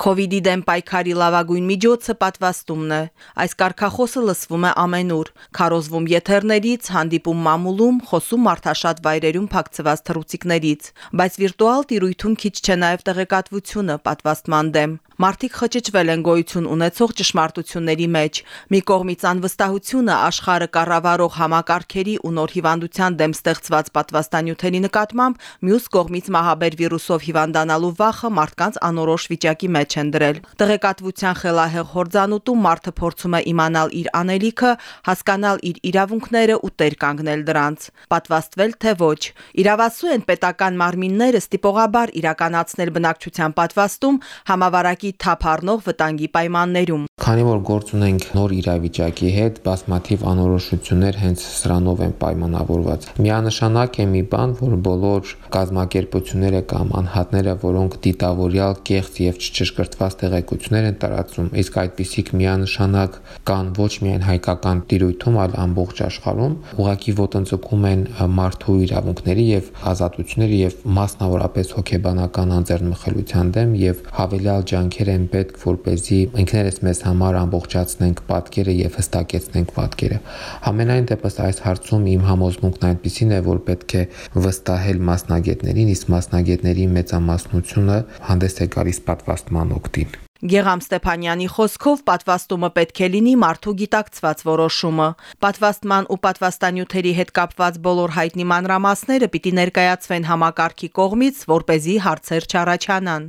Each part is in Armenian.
Քովիդի դեմ պայքարի լավագույն միջոցը պատվաստումն է։ Այս կարգախոսը լսվում է ամենուր։ Քարոզվում եթերներից, հանդիպում մամուլում, խոսում մարդաշատ վայրերում փակցված թռուցիկներից, բայց վիրտուալ տիրույթում քիչ չէ նաև տեղեկատվությունը պատվաստման դեմ։ Մարդիկ խճճվել են գոյություն ունեցող ճշմարտությունների մեջ։ Մի կողմից անվստահությունը աշխարհը կառավարող համակարգերի ու նոր հիվանդության դեմ ստեղծված պատվաստանյութերի նկատմամբ, մյուս կողմից մահաբեր վիրուսով հիվանդանալու վախը մարդկանց անորոշ վիճակի մեջ են դրել։ Տեղեկատվության խելահեղ հորձանուտում մարդը փորձում է իմանալ իր անելիքը, հասկանալ իր իրավունքները ու տեր կանգնել դրանց։ Պատվաստվել թե ոչ։ Իրավասու են պետական մարմինները ստիպողաբար իրականացնել բնակչության պատվաստում համավարակի թափ առնող վտանգի պայմաններում։ Քանի որ գործ ունենք նոր իրավիճակի հետ, բազմաթիվ անորոշություններ հենց սրանով են պայմանավորված։ Միանշանակ է մի բան, որ բոլոր կազմակերպությունները կամ անհատները, որոնք դիտավորյալ կեղծ եւ չճշգրիտ ճշգրտված տեղեկություններ են տարածում, իսկ այդպիսիք միանշանակ կան ոչ միայն հայկական տիրույթում, այլ ամբողջ աշխարհում, ուղակի ոտնձգում են մարդու իրավունքների եւ ազատությունների եւ մասնավորապես հոգեբանական անձեռնմխելիության դեմ եւ հավելյալ ջանքեր մտքեր են պետք, որպեսզի ինքներս մեզ համար ամբողջացնենք պատկերը եւ հստակեցնենք պատկերը։ Համենայն դեպս այս հարցում իմ համոզմունքն այնպեսին է, որ պետք է վստահել մասնագետներին, իսկ մասնագետների մեծամասնությունը հանդես է գալիս պատվաստման օկտին։ Գեգամ Ստեփանյանի խոսքով պատվաստումը պետք է լինի մարդու գիտակցված որոշումը։ Պատվաստման ու պատվաստանյութերի հետ կապված բոլոր հայտնի մանրամասները պիտի ներկայացվեն համակարգի կողմից, որ เป զի հարցեր չառաջանան։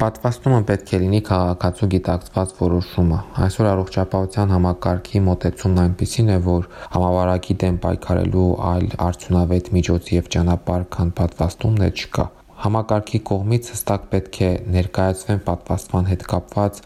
Պատվաստումը պետք է լինի քաղաքացու գիտակցված որոշումը։ Այսօր առողջապահության համակարգի մոտեցումն այնպեսին է, որ համավարակի դեմ պայքարելու այլ արդյունավետ միջոց եւ ճանապարհ, քան պատվաստումն է, չկա համակարգի կողմից հստակ պետք է ներկայացվեն պատվաստման հետ կապված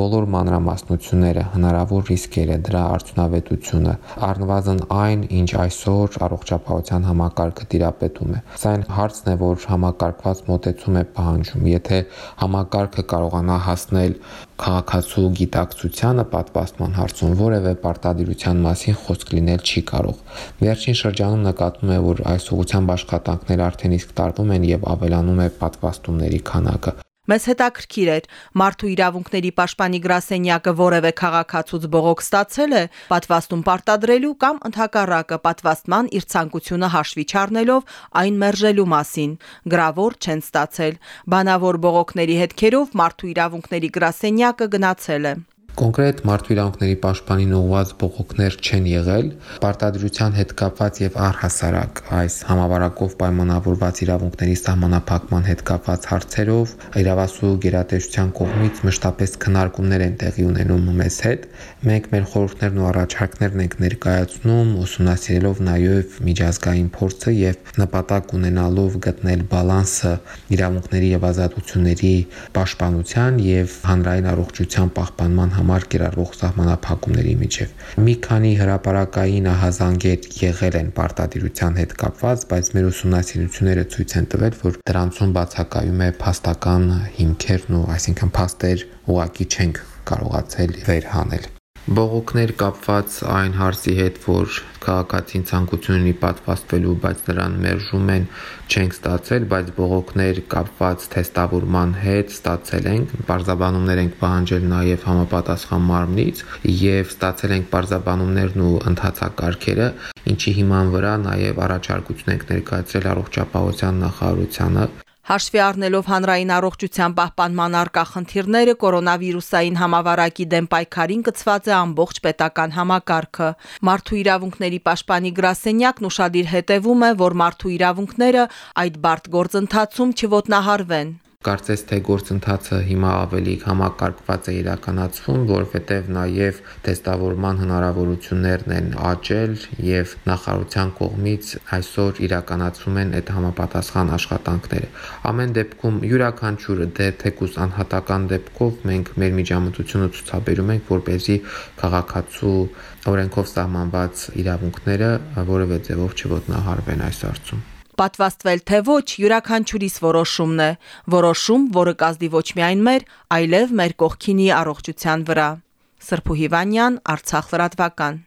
բոլոր մանրամասնությունները, հնարավոր ռիսկերը, դրա արդյունավետությունը, առնվազն այն, ինչ այսօր առողջապահության համակարգը տիրապետում է։ Սա այն հարցն է, որ համակարգված մոտեցում է պահանջում։ Եթե համակարգը կարողանա հասնել քաղաքացու գիտակցությանը պատվաստման հարցում որևէ պարտադիրության մասին խոսք լինել չի կարող։ Վերջին շրջանում նկատվում է, որ այս ուղղությամբ աշխատանքներ արդեն իսկ տարվում են եւ ավելանում է պատվաստումների քանակը։ Մեզ հետաքրքիր էր, մարդու իրավունքների պաշտպանի գրասենյակը որևէ քաղաքացուց բողոք ստացել է պատվաստում պարտադրելու կամ ընդհակառակը պատվաստման իր ցանկությունը հաշվի չառնելով այն մերժելու մասին։ Գրավոր չեն ստացել։ Բանավոր բողոքների հետքերով մարդու իրավունքների գրասենյակը գնացել է։ Կոնկրետ մարդու իրավունքների պաշտպանին ուղղված բողոքներ չեն եղել։ Պարտադրության հետ կապված եւ առհասարակ այս համավարակով պայմանավորված իրավունքների սահմանափակման հետ կապված հարցերով իրավասու գերատեսչության կողմից մշտապես քննարկումներ են տեղի ունենում մեզ հետ։ Մենք մեր խորհուրդներն ու առաջարկներն ենք ներկայացնում, ուսումնասիրելով նաեւ միջազգային փորձը եւ նպատակ ունենալով գտնել բալանսը իրավունքների եւ ազատությունների պաշտպանության եւ հանրային առողջության պահպանման համար կիրառվող սահմանափակումների միջև։ Մի քանի հրաապարակային ահազանգեր եղել են պարտադիրության հետ կապված, բայց մեր ուսումնասիրությունները ցույց են տվել, որ դրանցում բացակայում է փաստական հիմքերն ու այսինքն փաստեր ուղակի չենք կարողացել վերհանել բողոքներ կապված այն հարցի հետ, որ քաղաքացին ցանկություն ունի պատվաստվելու, բայց նրան մերժում են, չենք ստացել, բայց բողոքներ կապված թեստավորման հետ ստացել ենք, բարձաբանումներ ենք պահանջել նաև համապատասխան մարմնից եւ ստացել ենք բարձաբանումներն ու ընթացակարգերը, ինչի հիման վրա նաև առաջարկություն ենք ներկայացրել առողջապահության նախարարությանը Հաշվի առնելով հանրային առողջության պահպանման արկա խնդիրները, կորոնավիրուսային համավարակի դեմ պայքարին կցված է ամբողջ պետական համակարգը։ Մարդու իրավունքների պաշտպանի գրասենյակն ուշադիր հետևում է, որ մարդու իրավունքները այդ բարդ գործընթացում չոտնահարվեն։ Կարծես թե գործընթացը հիմա ավելի համակարգված է իրականացվում, որովհետև նաև տեստավորման հնարավորություններն են աճել եւ նախարարության կողմից այսօր իրականացվում են այդ համապատասխան աշխատանքները։ Ամեն դեպքում յուրաքանչյուրը դե թեկուս անհատական դեպքով մենք մեր միջամտությունը ցուցաբերում ենք, որ เป զի քաղաքացու օրենքով սահմանված իրավունքները որևէ ձևով չոտնահարվեն այս հարցում պատվաստվել թե ոչ յուրաքանչյուրիս որոշումն է, որոշում, որը կազդի ոչ միայն մեր, այլև մեր կողքինի առողջության վրա։ Սրփու Հիվանյան, Արցախ լրատվական։